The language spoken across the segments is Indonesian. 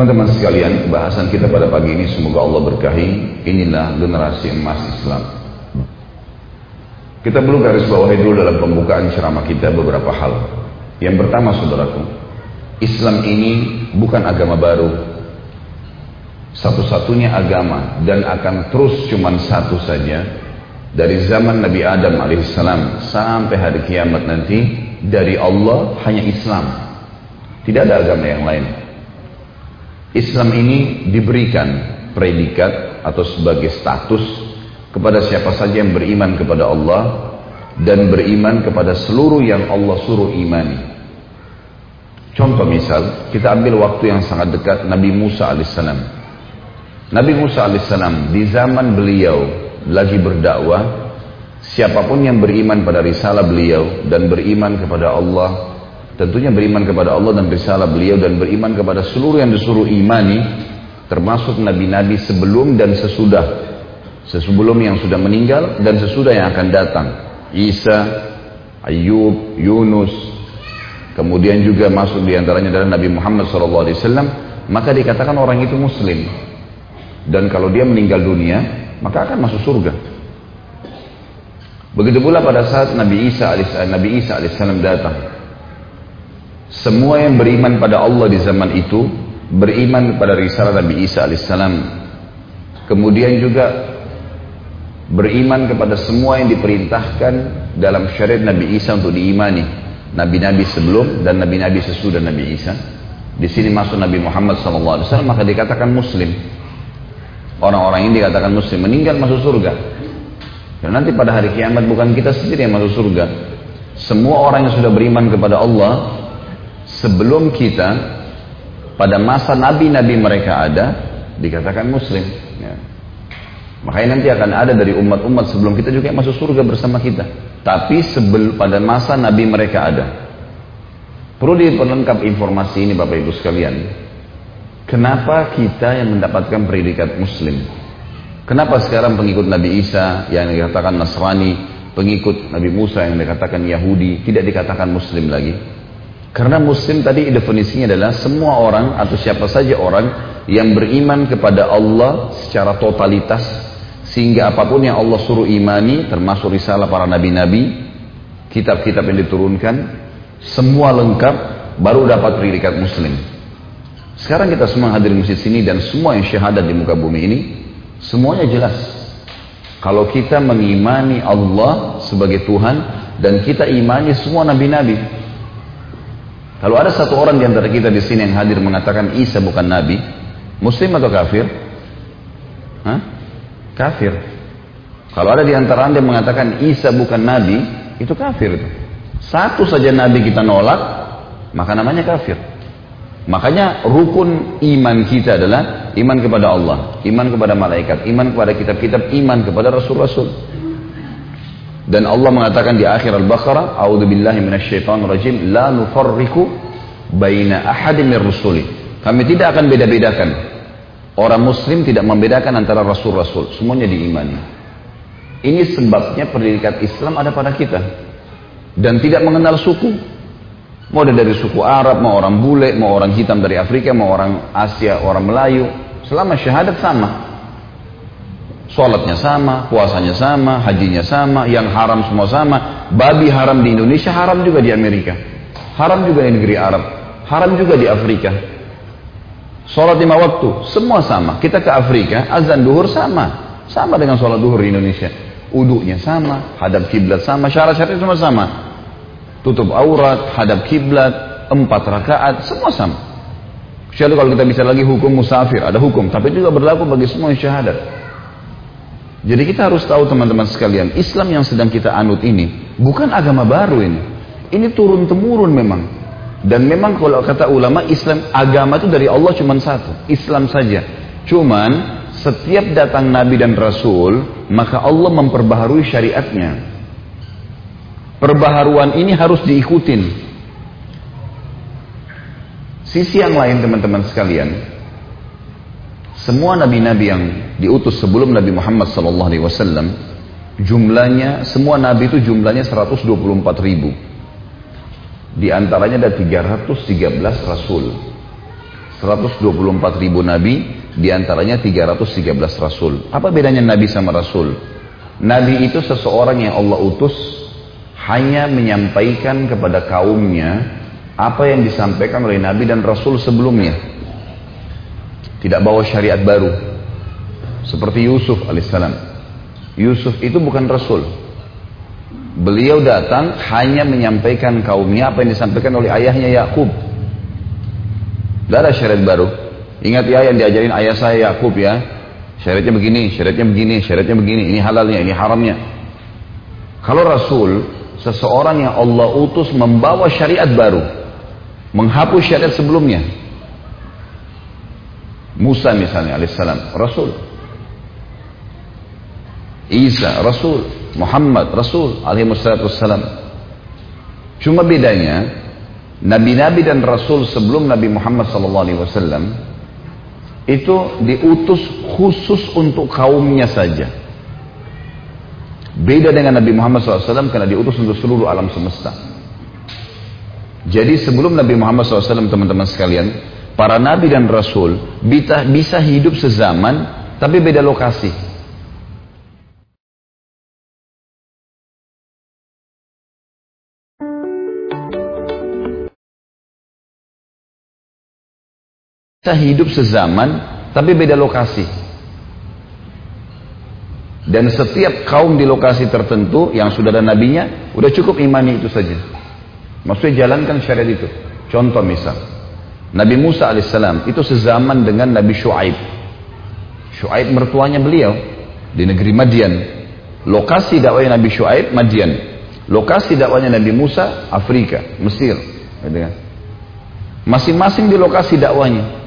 Teman-teman sekalian, bahasan kita pada pagi ini semoga Allah berkahi. Inilah generasi emas Islam. Kita perlu garis bawahi dulu dalam pembukaan ceramah kita beberapa hal. Yang pertama saudaraku, Islam ini bukan agama baru. Satu-satunya agama dan akan terus cuman satu saja dari zaman Nabi Adam alaihissalam sampai hari kiamat nanti dari Allah hanya Islam. Tidak ada agama yang lain. Islam ini diberikan predikat atau sebagai status kepada siapa saja yang beriman kepada Allah dan beriman kepada seluruh yang Allah suruh imani. Contoh misal, kita ambil waktu yang sangat dekat Nabi Musa alaihissalam. Nabi Musa alaihissalam di zaman beliau lagi berdakwah, siapa pun yang beriman pada risalah beliau dan beriman kepada Allah Tentunya beriman kepada Allah dan risalah beliau dan beriman kepada seluruh yang disuruh imani termasuk nabi-nabi sebelum dan sesudah. Sebelum yang sudah meninggal dan sesudah yang akan datang. Isa, Ayub, Yunus, kemudian juga masuk di antaranya adalah Nabi Muhammad SAW, maka dikatakan orang itu muslim. Dan kalau dia meninggal dunia, maka akan masuk surga. Begitu pula pada saat Nabi Isa Nabi Isa alaihissalam datang, semua yang beriman pada Allah di zaman itu beriman kepada risalah Nabi Isa alaihissalam. Kemudian juga beriman kepada semua yang diperintahkan dalam syariat Nabi Isa untuk diimani. Nabi-nabi sebelum dan nabi-nabi sesudah Nabi Isa. Di sini masuk Nabi Muhammad SAW maka dikatakan Muslim. Orang-orang ini dikatakan Muslim meninggal masuk surga. Dan nanti pada hari kiamat bukan kita sendiri yang masuk surga. Semua orang yang sudah beriman kepada Allah sebelum kita pada masa nabi-nabi mereka ada dikatakan muslim ya. makanya nanti akan ada dari umat-umat sebelum kita juga yang masuk surga bersama kita. Tapi sebelum pada masa nabi mereka ada. Perlu diperlengkap informasi ini Bapak Ibu sekalian. Kenapa kita yang mendapatkan predikat muslim? Kenapa sekarang pengikut Nabi Isa yang dikatakan Nasrani pengikut Nabi Musa yang dikatakan Yahudi tidak dikatakan muslim lagi karena muslim tadi definisinya adalah semua orang atau siapa saja orang yang beriman kepada Allah secara totalitas sehingga apa pun yang Allah suruh imani termasuk risalah para nabi-nabi, kitab-kitab yang diturunkan, semua lengkap baru dapat predikat muslim. Sekarang kita semua hadir di masjid sini dan semua yang syahadat di muka bumi ini semuanya jelas. Kalau kita mengimani Allah sebagai Tuhan dan kita imani semua nabi-nabi, kalau ada satu orang di antara kita di sini yang hadir mengatakan Isa bukan nabi, muslim atau kafir? Hah? Kafir. Kalau ada di antara anda yang mengatakan Isa bukan nabi, itu kafir. Satu saja nabi kita nolak, maka namanya kafir. Makanya rukun iman kita adalah iman kepada Allah, iman kepada malaikat, iman kepada kitab-kitab, iman kepada rasul-rasul. Dan Allah mengatakan di akhir Al-Baqarah, "A'udzu billahi minasyaitonir rajim, la nufarriqu baina ahadin mir rusuli." Kami tidak akan beda-bedakan. Orang muslim tidak membedakan antara rasul-rasul, semuanya diimani. Ini sebabnya pendidikan Islam ada pada kita. Dan tidak mengenal suku. Mau dari suku Arab, mau orang bule, mau orang hitam dari Afrika, mau orang Asia, orang Melayu. Selama syahadat sama. Sholatnya sama, puasanya sama, hajinya sama, yang haram semua sama. Babi haram di Indonesia, haram juga di Amerika. Haram juga di negeri Arab. Haram juga di Afrika. Sholat lima waktu, semua sama. Kita ke Afrika, azan duhur sama. Sama dengan sholat duhur di Indonesia. Uduknya sama, hadap kiblat sama, syarat-syaratnya semua sama. Tutup aurat, hadap kiblat, empat rakaat, semua sama. Kecuali kalau kita bisa lagi hukum musafir, ada hukum. Tapi juga berlaku bagi semua syahadat. Jadi kita harus tahu teman-teman sekalian, Islam yang sedang kita anut ini bukan agama baru ini. Ini turun temurun memang. Dan memang kalau kata ulama Islam agama itu dari Allah cuma satu, Islam saja. Cuman setiap datang nabi dan rasul, maka Allah memperbaharui syariatnya. Perbaharuan ini harus diikutin. Sisi yang lain teman-teman sekalian, semua nabi-nabi yang diutus sebelum Nabi Muhammad SAW, jumlahnya, semua nabi itu jumlahnya 124 ribu. Di antaranya ada 313 rasul. 124 ribu nabi, di antaranya 313 rasul. Apa bedanya nabi sama rasul? Nabi itu seseorang yang Allah utus hanya menyampaikan kepada kaumnya apa yang disampaikan oleh nabi dan rasul sebelumnya. Tidak bawa syariat baru. Seperti Yusuf alaihissalam. Yusuf itu bukan rasul. Beliau datang hanya menyampaikan kaumnya apa yang disampaikan oleh ayahnya Yakub. Tidak syariat baru. Ingat ya yang diajarin ayah saya Yakub ya. Syariatnya begini, syariatnya begini, syariatnya begini. Ini halalnya, ini haramnya. Kalau Rasul, seseorang yang Allah utus membawa syariat baru. Menghapus syariat sebelumnya. Musa misalnya alaihissalam, Rasul. Isa, Rasul. Muhammad, Rasul alaihissalam. Cuma bedanya, Nabi-nabi dan Rasul sebelum Nabi Muhammad SAW itu diutus khusus untuk kaumnya saja. Beda dengan Nabi Muhammad SAW karena diutus untuk seluruh alam semesta. Jadi sebelum Nabi Muhammad SAW teman-teman sekalian, para nabi dan rasul bisa hidup sezaman tapi beda lokasi. Kita hidup sezaman, tapi beda lokasi. Dan setiap kaum di lokasi tertentu yang sudah ada nabinya, udah cukup imani itu saja. Maksudnya jalankan syariat itu. Contoh misal, Nabi Musa alaihissalam itu sezaman dengan Nabi Shu'aib. Shu'aib mertuanya beliau di negeri Madian. Lokasi dakwahnya Nabi Shu'aib Madian. Lokasi dakwahnya Nabi Musa Afrika, Mesir. Gitu kan? Masing-masing di lokasi dakwanya.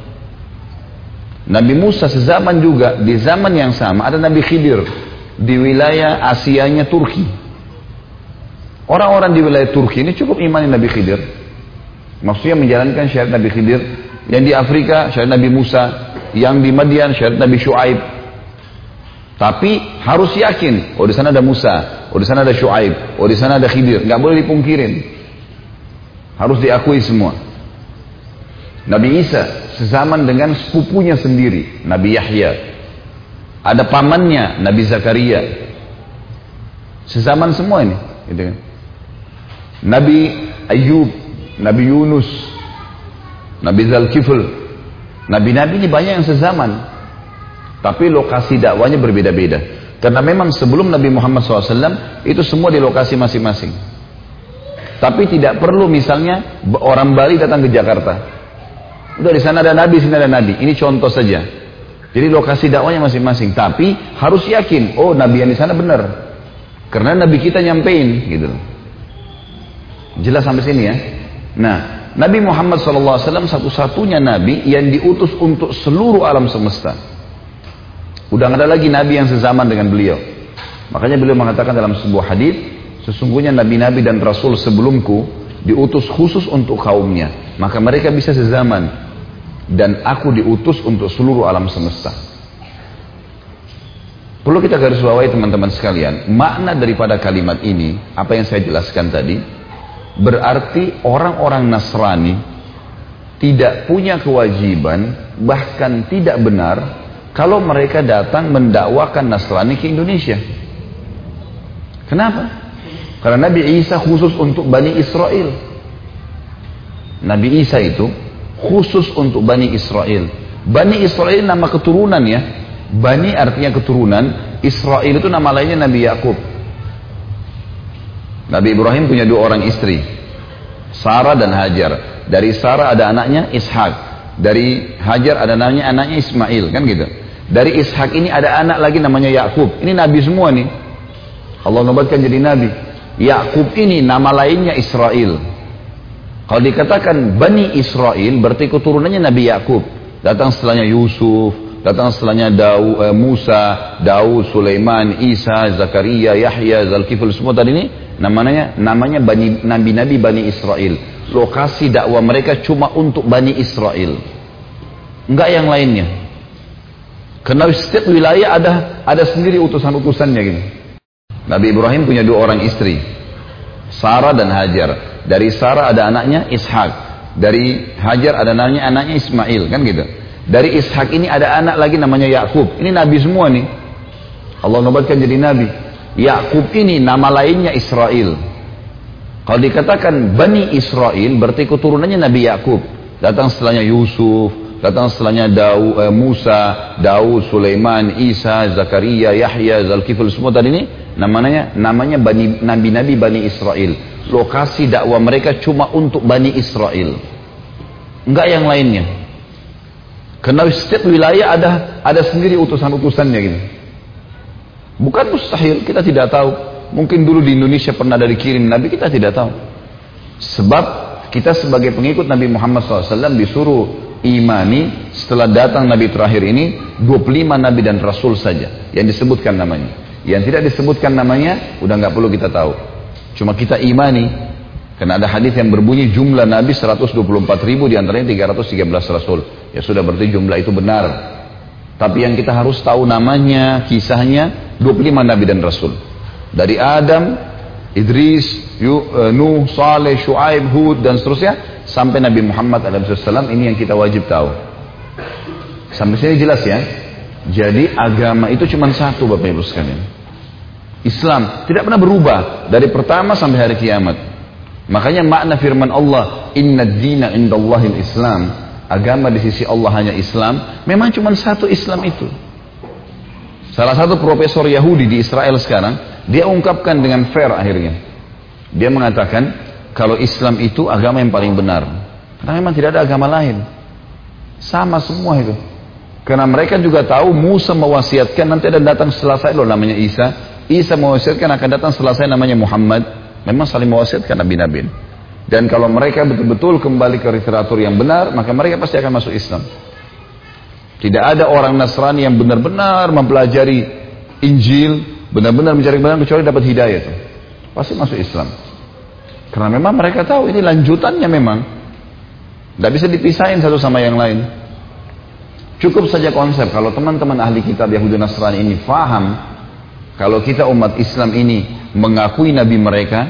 Nabi Musa sezaman juga di zaman yang sama ada Nabi Khidir di wilayah Asianya Turki. Orang-orang di wilayah Turki ini cukup imani Nabi Khidir. Maksudnya menjalankan syariat Nabi Khidir. Yang di Afrika syariat Nabi Musa. Yang di Madian syariat Nabi Shu'aib. Tapi harus yakin, oh di sana ada Musa, oh di sana ada Shu'aib, oh di sana ada Khidir. Gak boleh dipungkirin. Harus diakui semua. Nabi Isa sezaman dengan sepupunya sendiri, Nabi Yahya. Ada pamannya, Nabi Zakaria. Sezaman semua ini. Gitu kan. Nabi Ayub, Nabi Yunus, Nabi Zalkifl. Nabi-nabi ini banyak yang sezaman. Tapi lokasi dakwanya berbeda-beda. Karena memang sebelum Nabi Muhammad SAW itu semua di lokasi masing-masing. Tapi tidak perlu misalnya orang Bali datang ke Jakarta. Udah di sana ada nabi, sini ada nabi. Ini contoh saja. Jadi lokasi dakwanya masing-masing. Tapi harus yakin, oh nabi yang di sana benar. Karena nabi kita nyampein gitu. Jelas sampai sini ya. Nah, Nabi Muhammad SAW satu-satunya nabi yang diutus untuk seluruh alam semesta. Udah nggak ada lagi nabi yang sezaman dengan beliau. Makanya beliau mengatakan dalam sebuah hadis, sesungguhnya nabi-nabi dan rasul sebelumku diutus khusus untuk kaumnya. Maka mereka bisa sezaman dan aku diutus untuk seluruh alam semesta. Perlu kita garis bawahi teman-teman sekalian, makna daripada kalimat ini, apa yang saya jelaskan tadi, berarti orang-orang Nasrani tidak punya kewajiban, bahkan tidak benar, kalau mereka datang mendakwakan Nasrani ke Indonesia. Kenapa? Karena Nabi Isa khusus untuk Bani Israel. Nabi Isa itu khusus untuk Bani Israel. Bani Israel nama keturunan ya. Bani artinya keturunan. Israel itu nama lainnya Nabi Yakub. Nabi Ibrahim punya dua orang istri. Sarah dan Hajar. Dari Sarah ada anaknya Ishak. Dari Hajar ada namanya anaknya Ismail. Kan gitu. Dari Ishak ini ada anak lagi namanya Yakub. Ini Nabi semua nih. Allah nobatkan jadi Nabi. Yakub ini nama lainnya Israel. Kalau dikatakan Bani Israel berarti keturunannya Nabi Yakub. Datang setelahnya Yusuf, datang setelahnya eh, Musa, Daud, Sulaiman, Isa, Zakaria, Yahya, Zalkifl semua tadi ini namanya namanya Bani Nabi-nabi Bani Israel. Lokasi dakwah mereka cuma untuk Bani Israel. Enggak yang lainnya. Karena setiap wilayah ada ada sendiri utusan-utusannya gitu. Nabi Ibrahim punya dua orang istri. Sarah dan Hajar. Dari Sarah ada anaknya Ishak. Dari Hajar ada namanya anaknya Ismail kan gitu. Dari Ishak ini ada anak lagi namanya Yakub. Ini nabi semua nih. Allah nobatkan jadi nabi. Yakub ini nama lainnya Israel. Kalau dikatakan Bani Israel berarti keturunannya Nabi Yakub. Datang setelahnya Yusuf, datang setelahnya eh, Musa, Daud, Sulaiman, Isa, Zakaria, Yahya, Zalkifil semua tadi ini namanya namanya Bani Nabi-nabi Bani Israel. Lokasi dakwah mereka cuma untuk Bani Israel. Enggak yang lainnya. Karena setiap wilayah ada ada sendiri utusan-utusannya gitu. Bukan mustahil, kita tidak tahu. Mungkin dulu di Indonesia pernah ada dikirim Nabi, kita tidak tahu. Sebab kita sebagai pengikut Nabi Muhammad SAW disuruh imani setelah datang Nabi terakhir ini 25 Nabi dan Rasul saja yang disebutkan namanya. Yang tidak disebutkan namanya udah nggak perlu kita tahu. Cuma kita imani karena ada hadis yang berbunyi jumlah Nabi 124 ribu di antaranya 313 Rasul. Ya sudah berarti jumlah itu benar. Tapi yang kita harus tahu namanya, kisahnya 25 Nabi dan Rasul. Dari Adam, Idris, eh, Nuh, Saleh, Shu'aib, Hud dan seterusnya sampai Nabi Muhammad SAW ini yang kita wajib tahu. Sampai sini jelas ya. Jadi agama itu cuma satu Bapak Ibu sekalian. Islam tidak pernah berubah dari pertama sampai hari kiamat. Makanya makna firman Allah, Inna dina indallahil Islam. Agama di sisi Allah hanya Islam. Memang cuma satu Islam itu. Salah satu profesor Yahudi di Israel sekarang, dia ungkapkan dengan fair akhirnya. Dia mengatakan kalau Islam itu agama yang paling benar. Karena memang tidak ada agama lain. Sama semua itu. Karena mereka juga tahu Musa mewasiatkan nanti ada datang setelah saya loh namanya Isa. Isa mewasiatkan akan datang setelah saya namanya Muhammad. Memang saling mewasiatkan Nabi-Nabi. Dan kalau mereka betul-betul kembali ke literatur yang benar, maka mereka pasti akan masuk Islam. Tidak ada orang Nasrani yang benar-benar mempelajari Injil, benar-benar mencari kebenaran kecuali dapat hidayah itu. Pasti masuk Islam. Karena memang mereka tahu ini lanjutannya memang. Tidak bisa dipisahin satu sama yang lain. Cukup saja konsep kalau teman-teman ahli kitab Yahudi Nasrani ini faham kalau kita umat Islam ini mengakui nabi mereka,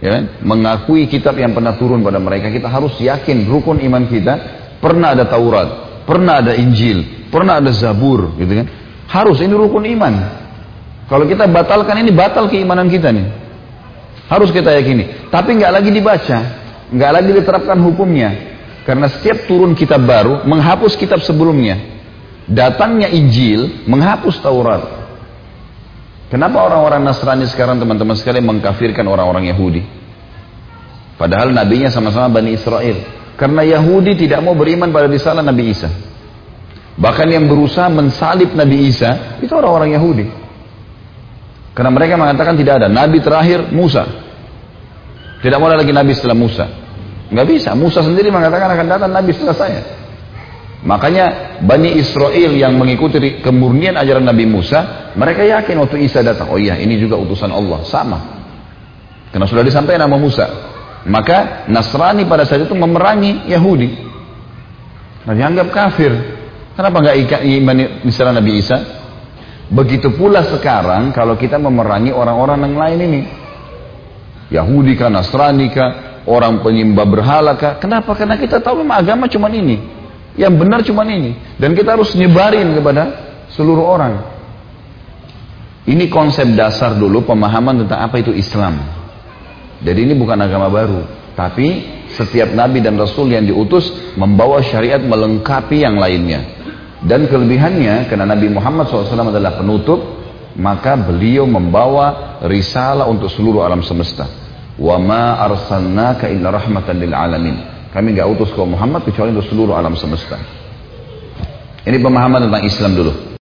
ya, kan? mengakui kitab yang pernah turun pada mereka, kita harus yakin rukun iman kita pernah ada Taurat, pernah ada Injil, pernah ada Zabur, gitu kan? Harus ini rukun iman. Kalau kita batalkan ini batal keimanan kita nih. Harus kita yakini. Tapi nggak lagi dibaca, nggak lagi diterapkan hukumnya. Karena setiap turun kitab baru menghapus kitab sebelumnya. Datangnya Injil menghapus Taurat. Kenapa orang-orang Nasrani sekarang teman-teman sekalian mengkafirkan orang-orang Yahudi? Padahal nabinya sama-sama Bani Israel. Karena Yahudi tidak mau beriman pada risalah Nabi Isa. Bahkan yang berusaha mensalib Nabi Isa itu orang-orang Yahudi. Karena mereka mengatakan tidak ada. Nabi terakhir Musa. Tidak mau ada lagi Nabi setelah Musa. Nggak bisa. Musa sendiri mengatakan akan datang Nabi setelah saya. Makanya Bani Israel yang mengikuti kemurnian ajaran Nabi Musa, mereka yakin waktu Isa datang, oh iya ini juga utusan Allah, sama. Karena sudah disampaikan nama Musa. Maka Nasrani pada saat itu memerangi Yahudi. Nah, dianggap kafir. Kenapa nggak iman misalnya Nabi Isa? Begitu pula sekarang kalau kita memerangi orang-orang yang lain ini. Yahudi kah, Nasrani kah, orang penyembah berhala kah. Kenapa? Karena kita tahu memang agama cuma ini. Yang benar cuma ini. Dan kita harus nyebarin kepada seluruh orang. Ini konsep dasar dulu pemahaman tentang apa itu Islam. Jadi ini bukan agama baru. Tapi setiap nabi dan rasul yang diutus membawa syariat melengkapi yang lainnya. Dan kelebihannya karena Nabi Muhammad SAW adalah penutup, maka beliau membawa risalah untuk seluruh alam semesta. Wa ma arsalnaka illa rahmatan lil alamin. Kami nggak utus kau Muhammad kecuali untuk seluruh alam semesta. Ini pemahaman tentang Islam dulu.